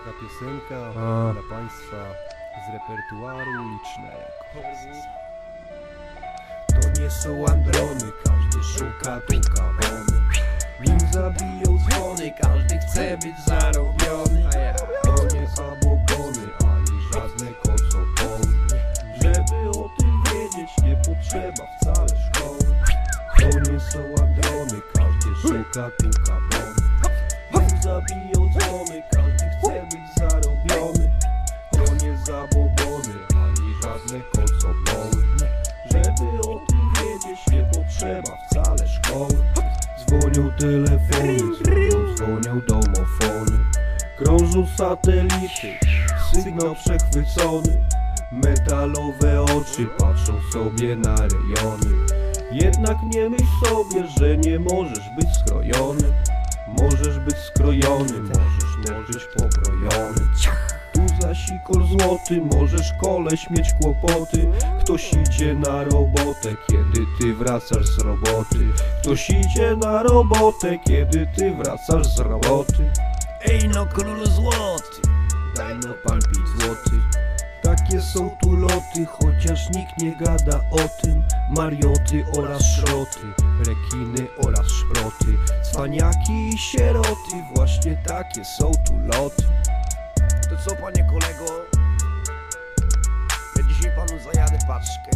Taka piosenka A. dla Państwa z repertuaru licznego. To nie są androny, każdy szuka tu kawony Nim zabiją dzwony, każdy chce być zarobiony. To nie zabobony, ani żadne kocopony Żeby o tym wiedzieć, nie potrzeba wcale szkoły. To nie są androny, każdy szuka tu kawony Nim zabiją dzwony, każdy żeby o tym wiedzieć nie potrzeba wcale szkoły. Dzwonią telefony, dzwonią, dzwonią domofony. Krążą satelity, sygnał przechwycony. Metalowe oczy patrzą sobie na rejony. Jednak nie myśl sobie, że nie możesz być skrojony. Możesz być skrojony, możesz być pokrojony sikor złoty, możesz koleś mieć kłopoty. Ktoś idzie na robotę, kiedy ty wracasz z roboty. Ktoś idzie na robotę, kiedy ty wracasz z roboty. Ej no król złoty, daj no pan pić złoty. Takie są tu loty, chociaż nikt nie gada o tym. Marioty oraz szroty, rekiny oraz szproty. Cwaniaki i sieroty, właśnie takie są tu loty co panie kolego? Ja dzisiaj panu zajadę paczkę